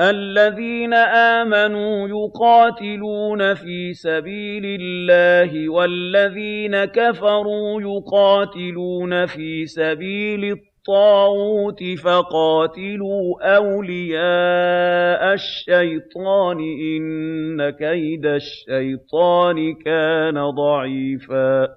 الَّذِينَ آمَنُوا يُقَاتِلُونَ فِي سَبِيلِ اللَّهِ وَالَّذِينَ كَفَرُوا يُقَاتِلُونَ فِي سَبِيلِ الطَّاغُوتِ فَقَاتِلُوا أَوْلِيَاءَ الشَّيْطَانِ ۖ إِنَّ كَيْدَ الشَّيْطَانِ كَانَ ضَعِيفًا